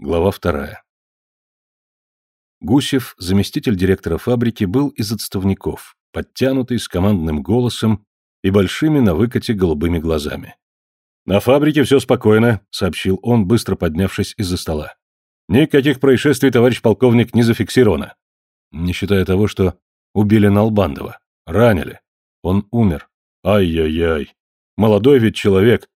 Глава вторая. Гусев, заместитель директора фабрики, был из отставников, подтянутый, с командным голосом и большими на выкате голубыми глазами. «На фабрике все спокойно», — сообщил он, быстро поднявшись из-за стола. «Никаких происшествий, товарищ полковник, не зафиксировано. Не считая того, что убили Налбандова. Ранили. Он умер. Ай-яй-яй. Молодой ведь человек.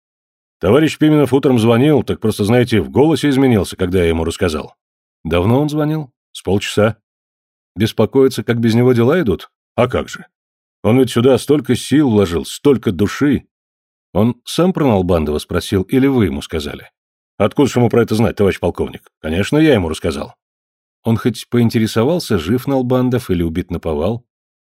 Товарищ Пименов утром звонил, так просто, знаете, в голосе изменился, когда я ему рассказал. Давно он звонил? С полчаса. Беспокоиться, как без него дела идут? А как же? Он ведь сюда столько сил вложил, столько души. Он сам про Налбандова спросил, или вы ему сказали? Откуда же ему про это знать, товарищ полковник? Конечно, я ему рассказал. Он хоть поинтересовался, жив Налбандов или убит наповал?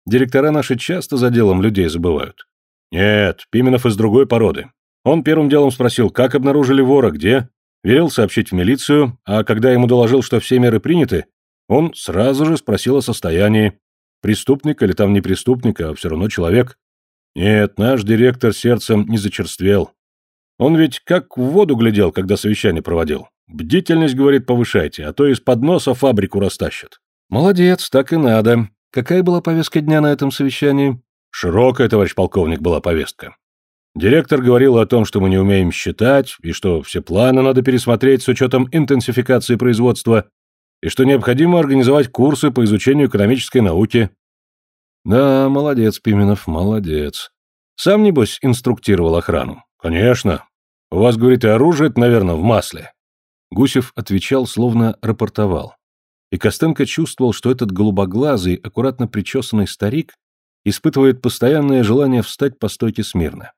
Директора наши часто за делом людей забывают. Нет, Пименов из другой породы. Он первым делом спросил, как обнаружили вора, где, велел сообщить в милицию, а когда ему доложил, что все меры приняты, он сразу же спросил о состоянии. Преступник или там не преступник, а все равно человек. Нет, наш директор сердцем не зачерствел. Он ведь как в воду глядел, когда совещание проводил. Бдительность, говорит, повышайте, а то из-под носа фабрику растащат. Молодец, так и надо. Какая была повестка дня на этом совещании? Широкая, товарищ полковник, была повестка. Директор говорил о том, что мы не умеем считать, и что все планы надо пересмотреть с учетом интенсификации производства, и что необходимо организовать курсы по изучению экономической науки. Да, молодец, Пименов, молодец. Сам, небось, инструктировал охрану. Конечно. У вас, говорит, и оружие наверное, в масле. Гусев отвечал, словно рапортовал. И Костенко чувствовал, что этот голубоглазый, аккуратно причесанный старик испытывает постоянное желание встать по стойке смирно.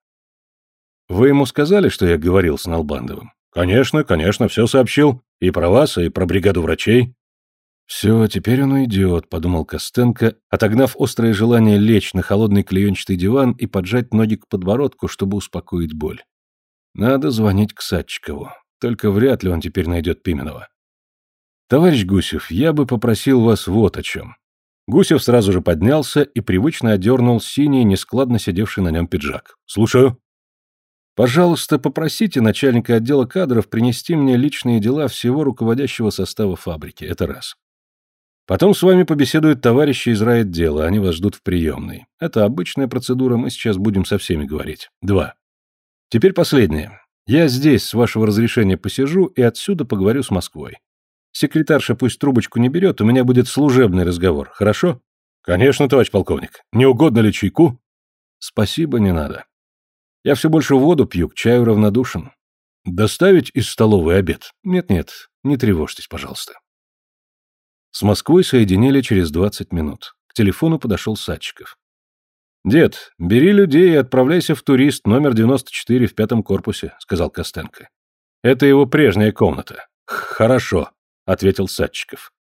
«Вы ему сказали, что я говорил с Налбандовым?» «Конечно, конечно, все сообщил. И про вас, и про бригаду врачей». «Все, теперь он уйдет», — подумал Костенко, отогнав острое желание лечь на холодный клеенчатый диван и поджать ноги к подбородку, чтобы успокоить боль. «Надо звонить к Садчикову. Только вряд ли он теперь найдет Пименова. «Товарищ Гусев, я бы попросил вас вот о чем». Гусев сразу же поднялся и привычно одернул синий, нескладно сидевший на нем пиджак. «Слушаю». «Пожалуйста, попросите начальника отдела кадров принести мне личные дела всего руководящего состава фабрики. Это раз. Потом с вами побеседуют товарищи из райотдела, они вас ждут в приемной. Это обычная процедура, мы сейчас будем со всеми говорить. Два. Теперь последнее. Я здесь, с вашего разрешения, посижу и отсюда поговорю с Москвой. Секретарша пусть трубочку не берет, у меня будет служебный разговор, хорошо? Конечно, товарищ полковник. Не угодно ли чайку? Спасибо, не надо. Я все больше воду пью, к чаю равнодушен. Доставить из столовой обед? Нет-нет, не тревожьтесь, пожалуйста. С Москвой соединили через 20 минут. К телефону подошел Садчиков. «Дед, бери людей и отправляйся в турист номер 94 в пятом корпусе», — сказал Костенко. «Это его прежняя комната». «Хорошо», — ответил Садчиков.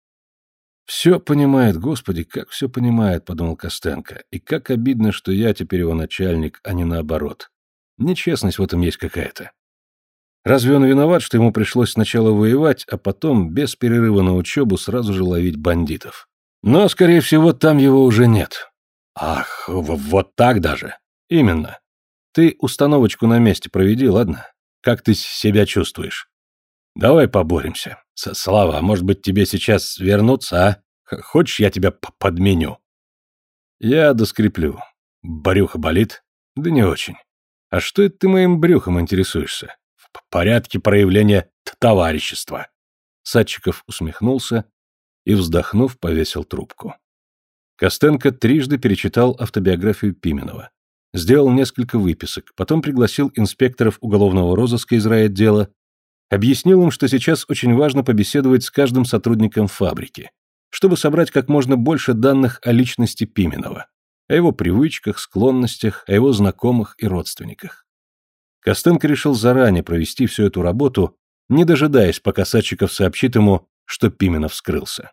«Все понимает, господи, как все понимает», — подумал Костенко. «И как обидно, что я теперь его начальник, а не наоборот. Нечестность в этом есть какая-то. Разве он виноват, что ему пришлось сначала воевать, а потом, без перерыва на учебу, сразу же ловить бандитов? Но, скорее всего, там его уже нет. Ах, вот так даже. Именно. Ты установочку на месте проведи, ладно? Как ты себя чувствуешь? Давай поборемся. Слава, может быть, тебе сейчас вернуться, а? Хочешь, я тебя подменю? Я доскреплю. Брюхо болит? Да не очень. А что это ты моим брюхом интересуешься? В порядке проявления товарищества. Садчиков усмехнулся и, вздохнув, повесил трубку. Костенко трижды перечитал автобиографию Пименова. Сделал несколько выписок, потом пригласил инспекторов уголовного розыска из райотдела, объяснил им, что сейчас очень важно побеседовать с каждым сотрудником фабрики, чтобы собрать как можно больше данных о личности Пименова, о его привычках, склонностях, о его знакомых и родственниках. Костенко решил заранее провести всю эту работу, не дожидаясь, пока Садчиков сообщит ему, что Пименов скрылся.